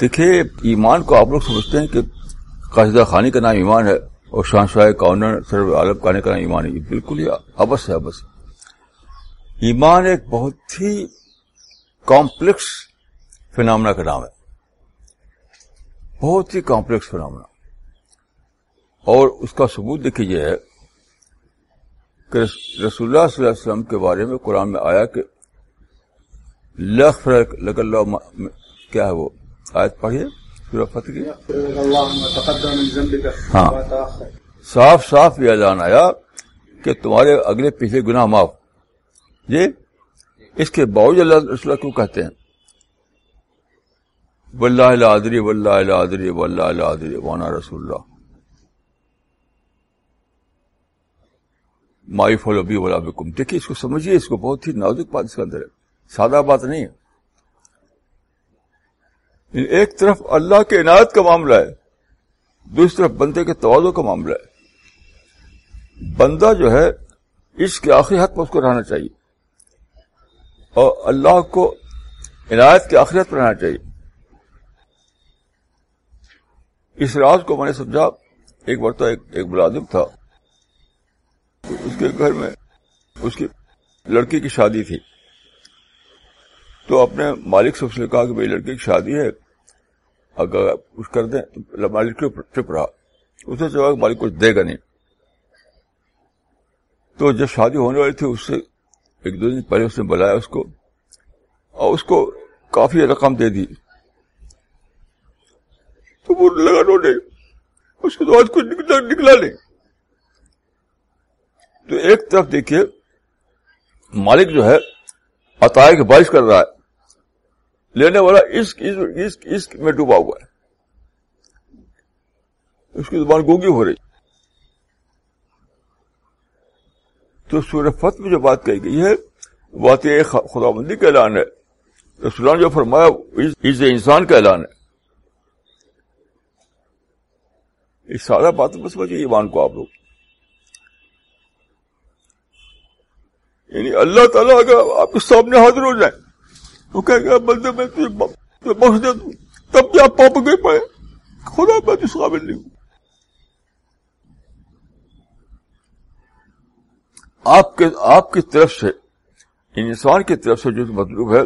دیکھیے، ایمان کو آپ لوگ سمجھتے ہیں کہ قاصدہ خانی کا نام ایمان ہے اور شاہ کارنر سر عالم کا نام ایمان ہے۔ بالکل ہی ابس ہے ابس ایمان ایک بہت ہی کمپلیکس فنامنا کا نام ہے۔ بہت ہی کمپلیکس فنامنا۔ اور اس کا ثبوت دیکھیے، یہ ہے کہ رسول اللہ صلی اللہ علیہ وسلم کے بارے میں قرآن میں آیا کہ لخ لگ اللہ کیا ہے وہ؟ آیت پڑھیے کی۔ ہاں۔ صاف صاف یہ اعلان آیا کہ تمہارے اگلے پچھلے گناہ معاف۔ جی اس کے باوجود اللہ رسول کیوں کہتے ہیں؟ ولہ العدری ولہ العدری ولہ العدری وانا رسول اللہ۔ مائی فولو بھی ولا بکم۔ دیکھیے، اس کو سمجھیے، اس کو بہت ہی نازک بات اس کے اندر ہے۔ سادہ بات نہیں ہے۔ ایک طرف اللہ کے عنایت کا معاملہ ہے، دوسری طرف بندے کے توازوں کا معاملہ ہے۔ بندہ جو ہے، اس کے آخری حد پر اس کو رہنا چاہیے۔ اور اللہ کو عنایت کے آخری حد پر رہنا چاہیے۔ اس راز کو میں نے سمجھا، ایک بار تو ایک ملازم تھا۔ اس کے گھر میں اس کی لڑکی کی شادی تھی۔ تو اپنے مالک سے اس نے کہا کہ میری لڑکی کی شادی ہے۔ اگر کچھ کر دیں تو مالک چپ رہا۔ اس نے کہ مالک کچھ دے گا نہیں۔ تو جب شادی ہونے والی تھی، اس سے ایک دو دن پہلے اس نے بلایا اس کو اور اس کو کافی رقم دے دی۔ تو وہ لگا رونے اس کے بعد کچھ نکلا نہیں۔ تو ایک طرف دیکھیے، مالک جو ہے عطائے کی بارش کر رہا ہے۔ لینے والا عشق عشق عشق میں ڈوبا ہوا ہے۔ اس کی زبان گونگی ہو رہی تو سورہ فت میں جو بات کہی گئی ہے بات یہ خدا بندی کا اعلان ہے۔ رسولان جو فرمایا، اس انسان کا اعلان ہے۔ اس سارا بات بس بچے ایمان کو آپ لوگ یعنی اللہ تعالیٰ اگر آپ کے سامنے حاضر ہو جائیں تو کہ گیا، بندے، میں بخش دے دوں تب بھی آپ پاپ گئے پائے۔ خدا میں اس قابل نہیں ہوں۔ آپ کے، آپ کی طرف سے، انسان کی طرف سے جو مطلوب ہے،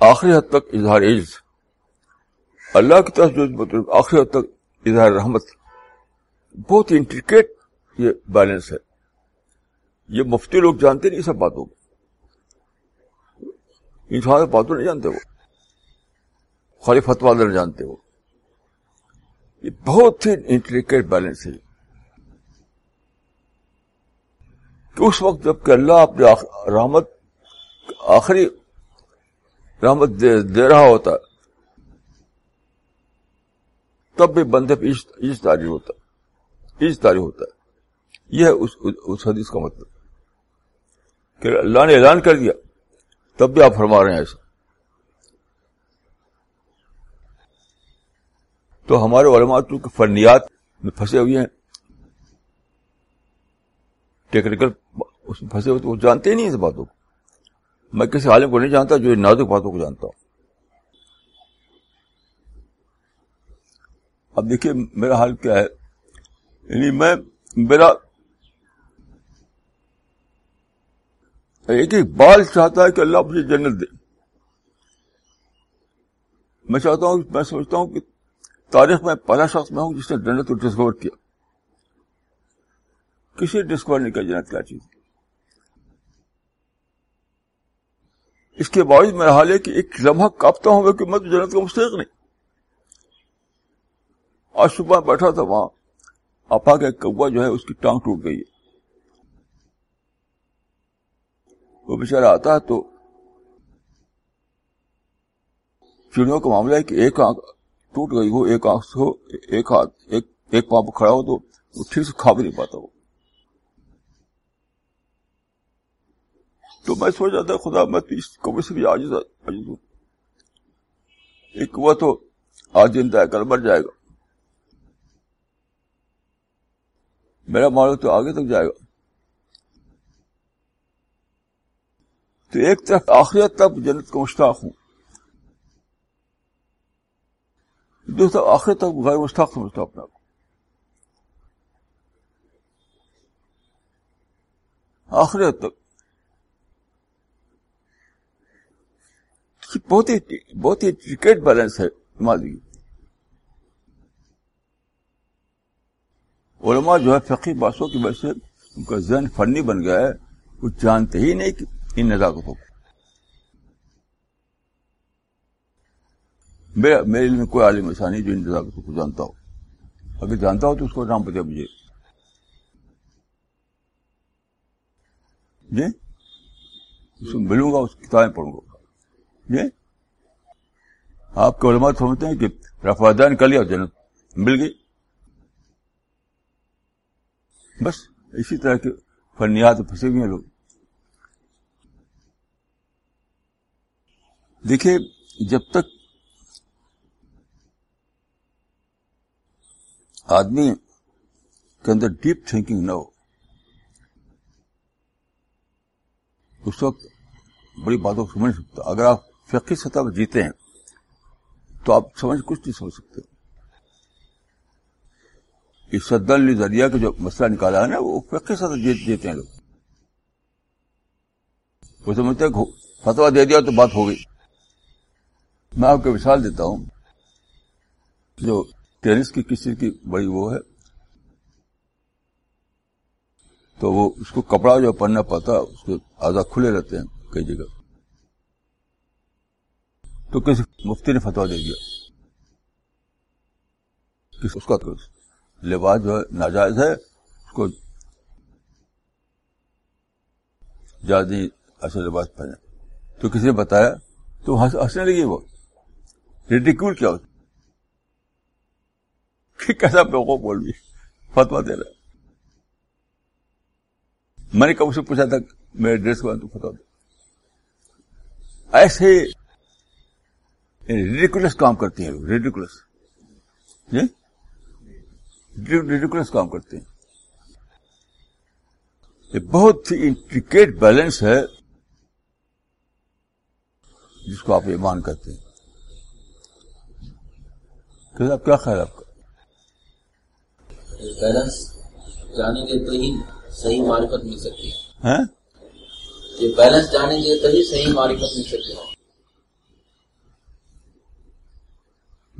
آخری حد تک اظہار عز۔ اللہ کی طرف جو مطلب آخری حد تک اظہار رحمت۔ بہت انٹریکیٹ یہ بیلنس ہے۔ یہ مفتی لوگ جانتے نہیں سب باتوں کو انسان باتوں نہیں جانتے وہ۔ خالی فتوا نہیں جانتے وہ۔ یہ بہت ہی انٹریکیٹ بیلنس ہے۔ کہ اس وقت جبکہ اللہ اپنے رحمت آخری رحمت دے, دے رہا ہوتا تب بھی بندے پہ عز تاری ہوتا۔ عز تاری ہوتا۔ ہے یہ ہے اس, اس حدیث کا مطلب۔ کہ اللہ نے اعلان کر دیا۔ تب بھی آپ فرما رہے ہیں ایسا۔ تو ہمارے علماء چونکہ فنیات میں پھنسے ہوئے ہیں۔ ٹیکنیکل اس میں پھنسے ہوئے تو وہ جانتے ہی نہیں اس باتوں کو۔ میں کسی عالم کو نہیں جانتا جو نازک باتوں کو جانتا ہوں۔ اب دیکھیے میرا حال کیا ہے۔ یعنی میں، میرا ایک ایک بال چاہتا ہے کہ اللہ مجھے جنت دے۔ میں چاہتا ہوں، میں سمجھتا ہوں کہ تاریخ میں پہلا شخص میں ہوں جس نے جنت کو ڈسکور کیا۔ کسی ڈسکور نہیں کیا جنت کیا چیز۔ اس کے باوجود میرا حال ہے کہ ایک لمحہ کاپتا ہوں کہ میں تو جنت کا مستحق نہیں۔ آج صبح بیٹھا تھا وہاں، آپا کا کوا جو ہے، اس کی ٹانگ ٹوٹ گئی ہے۔ وہ بےچارا آتا ہے تو چڑیوں کا معاملہ ہے کہ ایک آنکھ ٹوٹ گئی ہو، ایک آنکھ ہو، ایک ہاتھ، ایک ایک پاپ کھڑا ہو تو وہ ٹھیک سے کھا بھی نہیں پاتا وہ۔ تو میں سوچ جاتا خدا میں تو اس کوے سے بھی آج ہوں۔ ایک ہوا تو آج دن ہے کل مر جائے گا۔ میرا مال تو آگے تک جائے گا۔ تو ایک طرف آخریت تک جنت کا مشتاق ہوں۔ دوسرا آخر تک غیر مستحق سمجھتا ہوں اپنے آپ کو آخر تک بہت ہی بہت ہی ٹکٹ بیلنس ہے ماضی علماء جو ہے فقی باسوں کی وجہ سے ان کا ذہن فنی بن گیا ہے۔ وہ جانتے ہی نہیں کہ ان نزاکتوں کو۔ میرا میرے علم میں کوئی عالم ایسا نہیں جو ان نزاکتوں کو جانتا ہو۔ اگر جانتا ہو تو اس کو نام بتا مجھے جی؟ اس کو ملوں گا، اس کتابیں پڑھوں گا۔ جی؟ آپ کے علماء سمجھتے ہیں کہ رفادان کر لیا جنت مل گئی۔ بس، اسی طرح کے فنیات پھنسے ہوئے ہیں لوگ۔ دیکھیے، جب تک آدمی کے اندر ڈیپ تھنکنگ نہ ہو، اس وقت بڑی باتوں کو سمجھ سکتا۔ اگر آپ فقی سطح پر جیتے ہیں، تو آپ سمجھ کچھ نہیں سمجھ سکتے۔ اس سدن ذریعہ کا جو مسئلہ نکالا ہے نا، وہ فقی سطح جیت جیتے ہیں لوگ۔ وہ سمجھتے ہیں فتوا دے دیا تو بات ہو گئی۔ میں آپ کو مثال دیتا ہوں جو ٹینس کی کسی کی بڑی وہ ہے، تو وہ اس کو کپڑا جو پہننا پاتا اس کے آزاد کھلے رہتے ہیں کئی جگہ۔ تو کسی مفتی نے فتوا دے دیا۔ اس کا لباس جو ہے ناجائز ہے، اس کو زیادہ ایسا لباس پہنے۔ تو کسی نے بتایا، تو ہنسنے لگی وہ۔ ریڈیکول کیا ہوتا کیسا بیوقوف بول بھی فتوا دے رہا میں نے کب سے پوچھا تھا، میرے ڈریس کو فتوا دے۔ ایسے ریڈیکولس کام کرتے ہیں۔ لوگ ریڈیکولس ریڈیکولس کام کرتے ہیں۔ یہ بہت ہی انٹریکیٹ بیلنس ہے، جس کو آپ ایمان کرتے ہیں۔ آپ کیا خیال آپ کا؟ بیلنس جانیں گے تو ہی صحیح معرفت مل سکتی ہے۔ ہاں؟ یہ بیلنس جانیں گے تو ہی صحیح معرفت مل سکتی ہے۔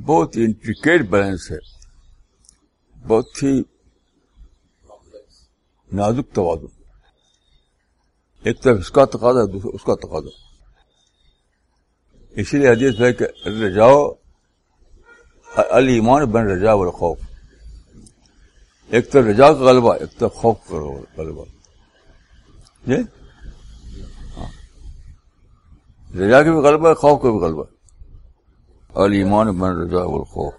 بہت انٹریکیٹ بیلنس ہے۔ بہت ہی نازک توازن۔ ایک طرف اس کا تقاضا دوسرا اس کا تقاضا۔ اسی لیے حدیث ہے کہ رجاؤ المان بن رجا الخوف ایک تو رجا کا غلبہ، ایک تو خوف کا غلبہ۔ جی؟ رجا کا بھی غلبہ ہے خوف کا بھی غلبہ۔ المان بن رجا الخوف